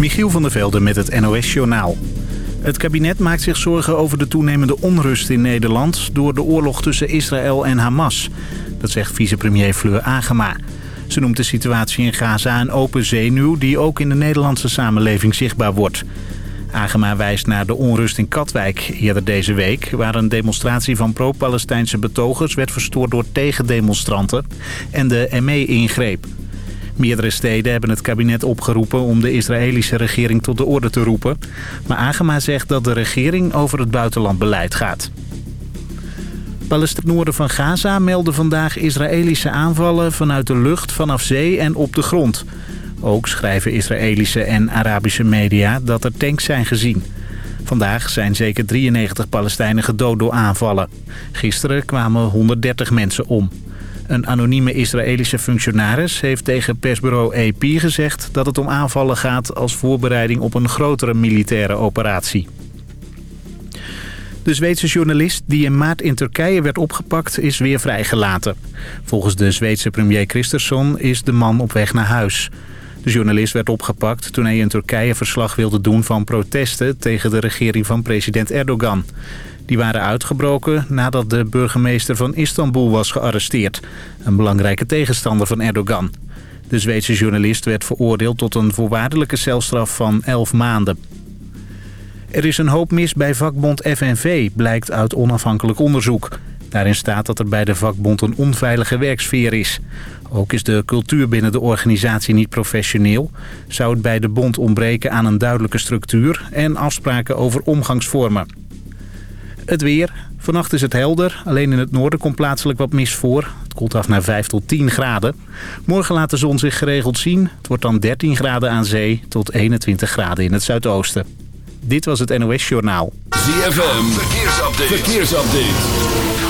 Michiel van der Velde met het NOS-journaal. Het kabinet maakt zich zorgen over de toenemende onrust in Nederland... door de oorlog tussen Israël en Hamas. Dat zegt vicepremier Fleur Agema. Ze noemt de situatie in Gaza een open zenuw... die ook in de Nederlandse samenleving zichtbaar wordt. Agema wijst naar de onrust in Katwijk eerder deze week... waar een demonstratie van pro-Palestijnse betogers werd verstoord door tegendemonstranten... en de ME ingreep. Meerdere steden hebben het kabinet opgeroepen om de Israëlische regering tot de orde te roepen. Maar Agema zegt dat de regering over het buitenlandbeleid gaat. Palestijn noorden van Gaza melden vandaag Israëlische aanvallen vanuit de lucht, vanaf zee en op de grond. Ook schrijven Israëlische en Arabische media dat er tanks zijn gezien. Vandaag zijn zeker 93 Palestijnen gedood door aanvallen. Gisteren kwamen 130 mensen om. Een anonieme Israëlische functionaris heeft tegen persbureau AP gezegd... dat het om aanvallen gaat als voorbereiding op een grotere militaire operatie. De Zweedse journalist die in maart in Turkije werd opgepakt is weer vrijgelaten. Volgens de Zweedse premier Christensen is de man op weg naar huis. De journalist werd opgepakt toen hij in Turkije verslag wilde doen van protesten tegen de regering van president Erdogan. Die waren uitgebroken nadat de burgemeester van Istanbul was gearresteerd. Een belangrijke tegenstander van Erdogan. De Zweedse journalist werd veroordeeld tot een voorwaardelijke celstraf van 11 maanden. Er is een hoop mis bij vakbond FNV, blijkt uit onafhankelijk onderzoek. Daarin staat dat er bij de vakbond een onveilige werksfeer is. Ook is de cultuur binnen de organisatie niet professioneel. Zou het bij de bond ontbreken aan een duidelijke structuur en afspraken over omgangsvormen. Het weer. Vannacht is het helder. Alleen in het noorden komt plaatselijk wat mist voor. Het koelt af naar 5 tot 10 graden. Morgen laat de zon zich geregeld zien. Het wordt dan 13 graden aan zee tot 21 graden in het zuidoosten. Dit was het NOS Journaal. ZFM. Verkeersupdate. Verkeersupdate.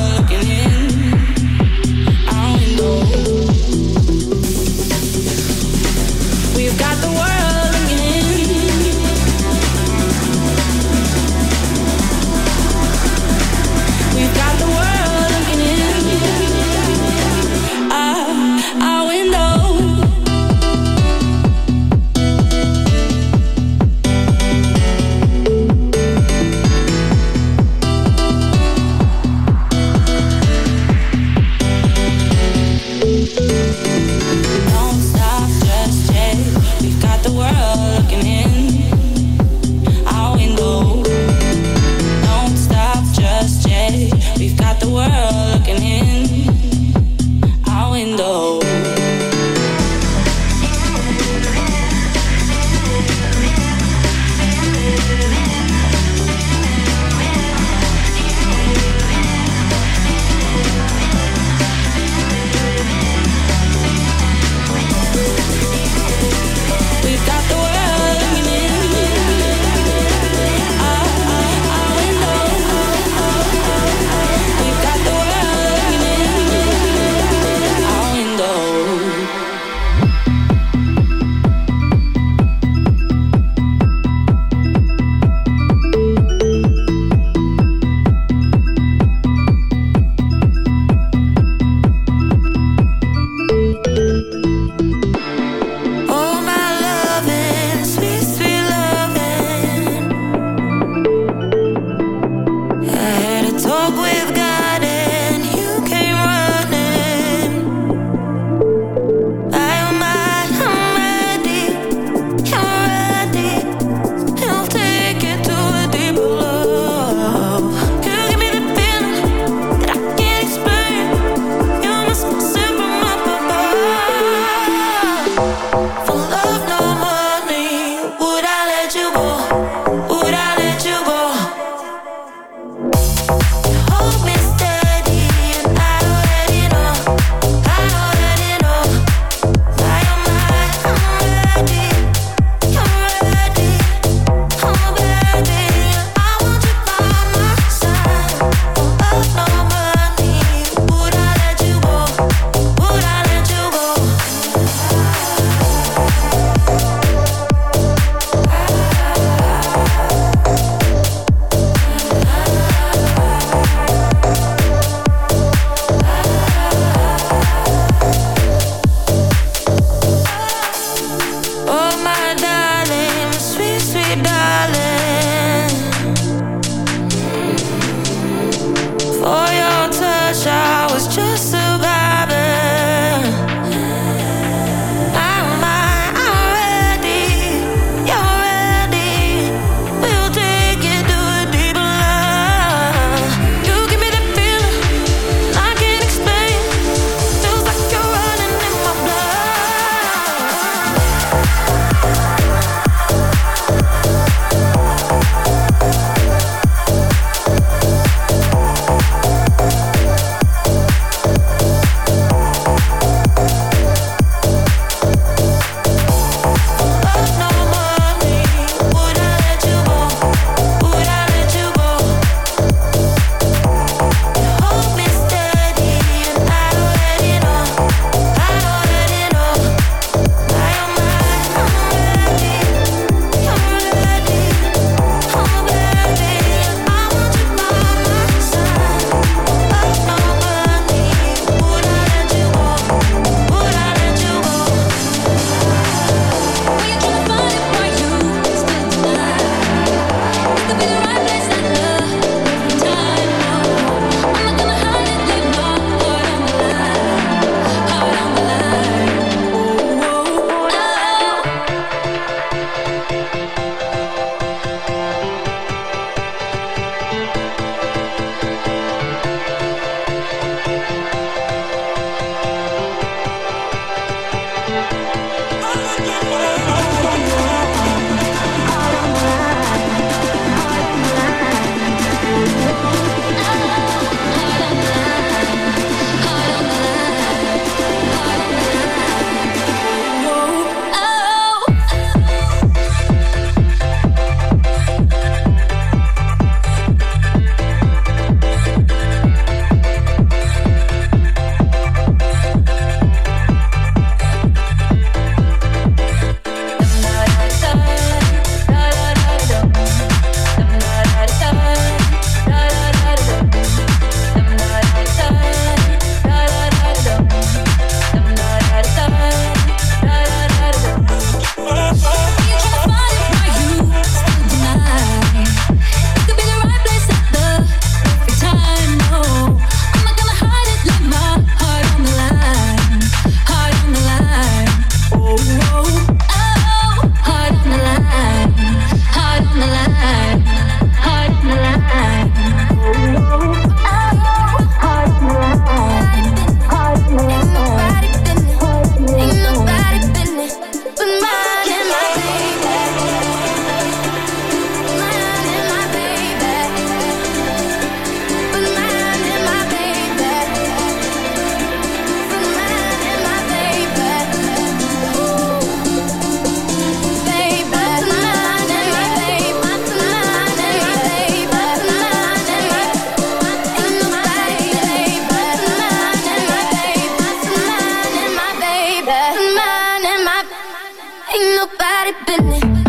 ain't nobody been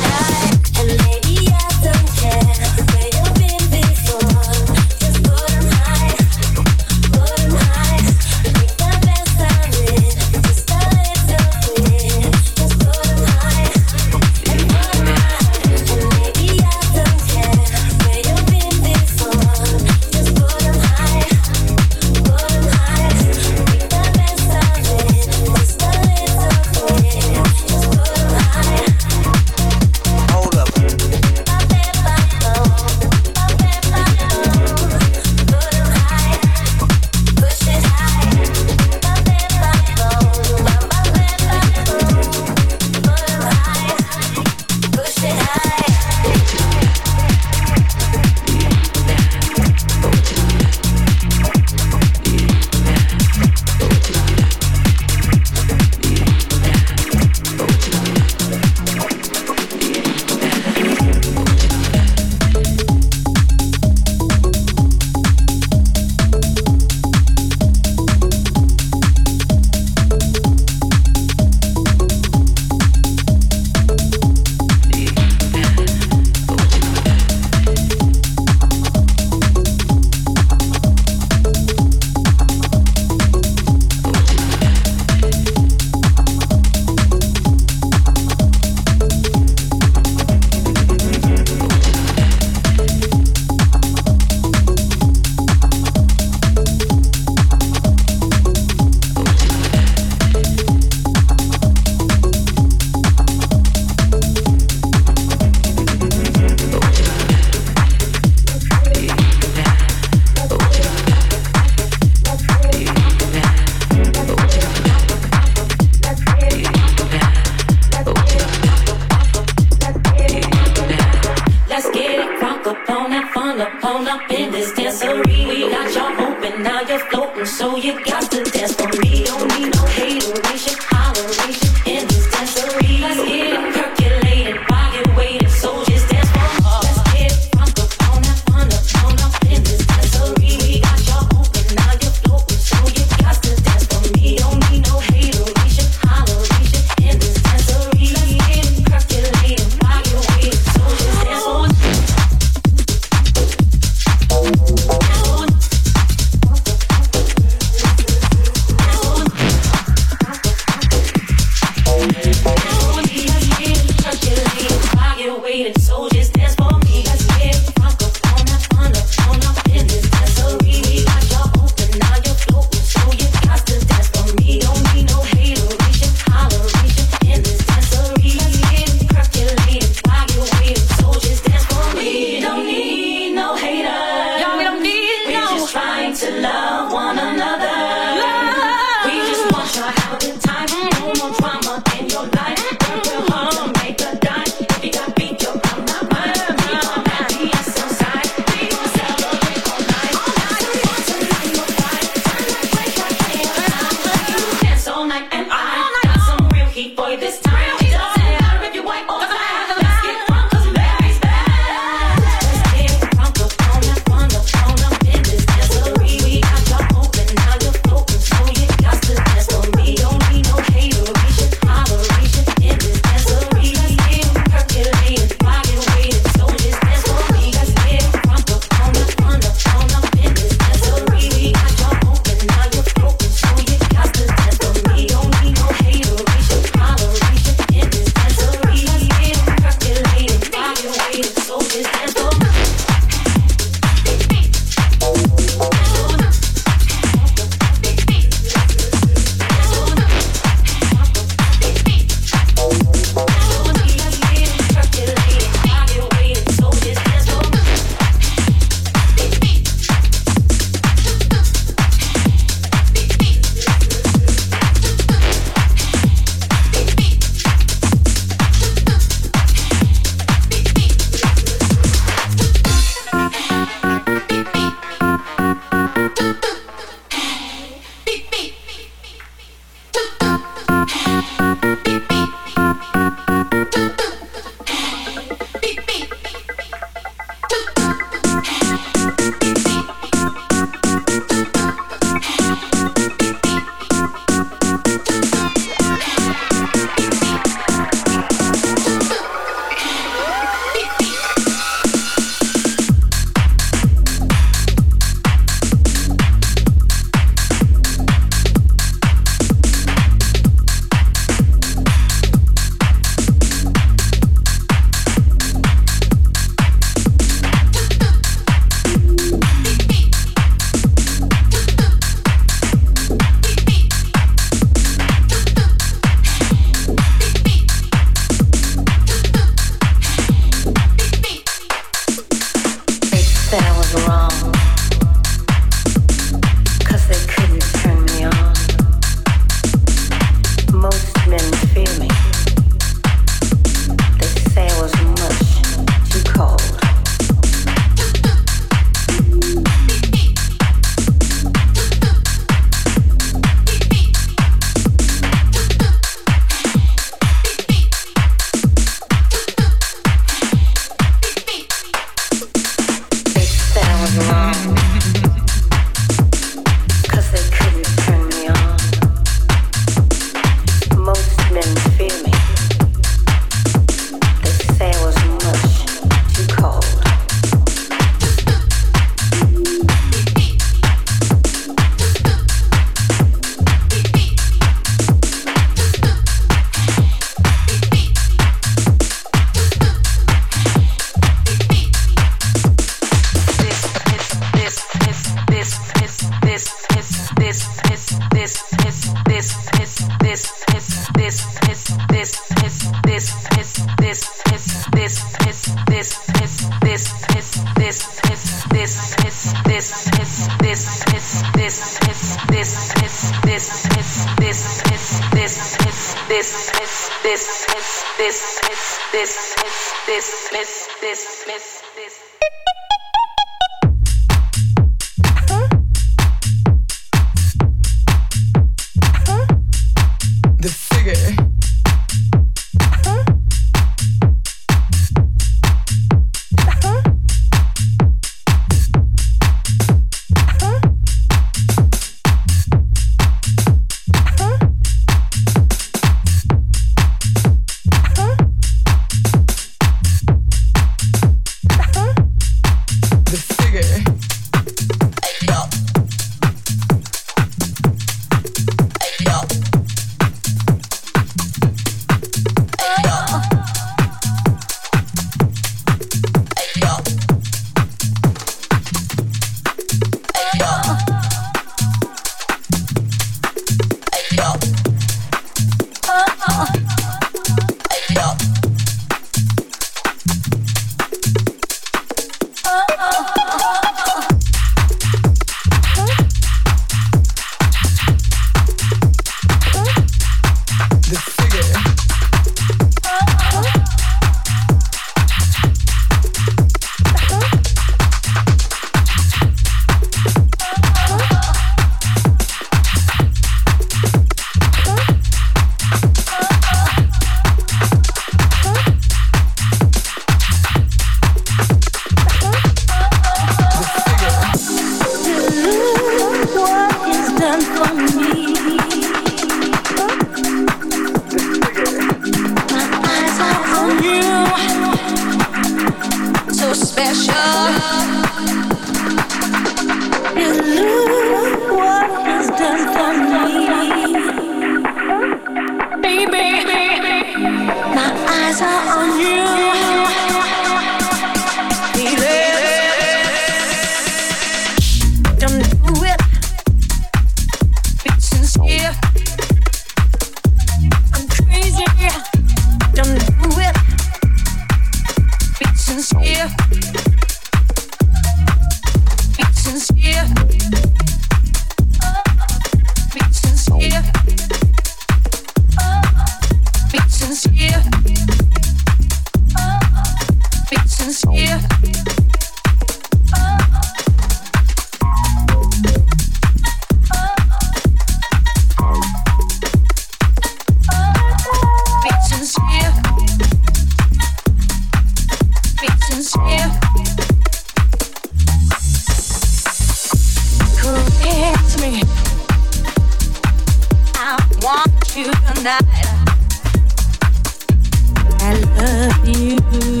the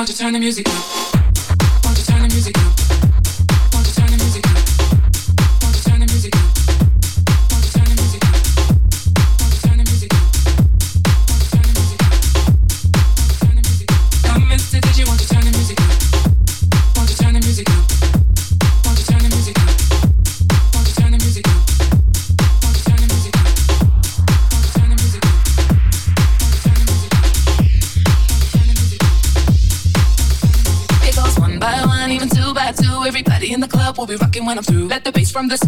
want to turn the music up?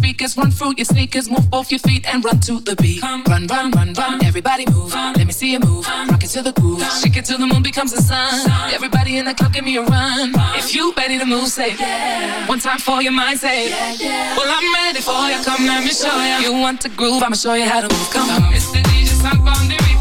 Speakers run through your sneakers. Move both your feet and run to the beat. Come, run, run, run, run. Everybody move. Let me see you move. Rock it to the groove. Shake it till the moon becomes the sun. Everybody in the club, give me a run. If you ready to move, say yeah. One time for your mind, say yeah, yeah. Well, I'm ready for you. Come, let me show you. You want to groove? I'ma show you how to move. Come on, Mr. DJ, stop on the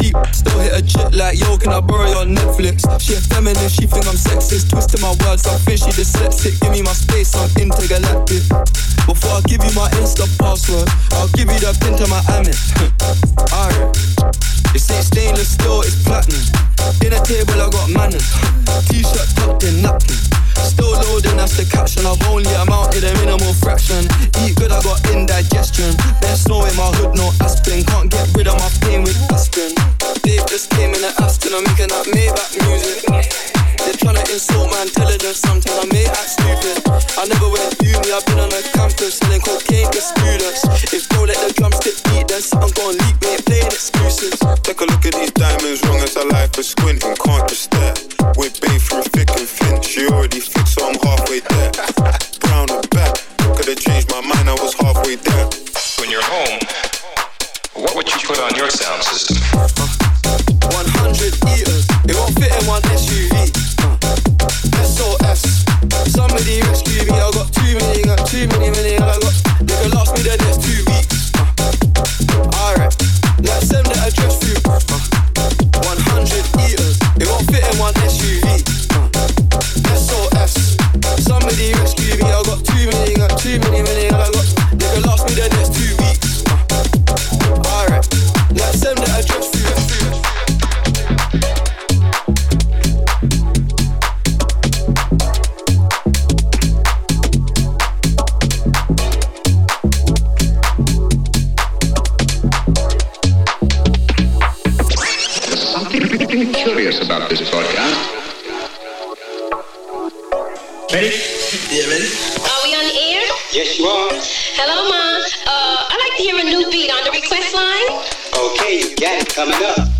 cheap, still hit a chick like, yo, can I borrow your Netflix? She a feminist, she think I'm sexist. Twisting my words, I'm fishy, dyslexic. Give me my space, I'm intergalactic. Before I give you my Insta password, I'll give you the pin to my Amex. Alright. This ain't stainless steel, it's platinum. Dinner table, I got manners. T-shirt tucked in napkin. Still loading, that's the caption. I've only amounted a minimal fraction. Eat good, I got indigestion. Best snow in my hood, no aspirin. Can't get rid of my pain with aspirin. Dave just came in the Aston, I'm making that Maybach music. They're trying to insult my intelligence, sometimes I may act stupid. I never went uni, I've been on a campus selling cocaine to students. If bro let the drumstick beat, then something gon' leak, me ain't playing excuses. Take a look at these diamonds, wrong as a life is squinting, can't just stare. We're bathed through thick and thin, she already fit, so I'm halfway there. Brown and back, could've changed my mind, I was halfway there. When you're home, what would you put on your sound system? 100 eaters, Nobody rescue me. I got too many, got too many, many, and I got. They can last me the next two weeks. Alright, now send that address through. Uh, 100 eaters, it won't fit in one SUV. Uh, SOS, somebody rescue me. I got too many, got too many, many, and I this broadcast. Ready? Yeah, ready? Are we on the air? Yes, you are. Hello, Mom. Uh, I'd like to hear a new beat on the request line. Okay, you got it coming up.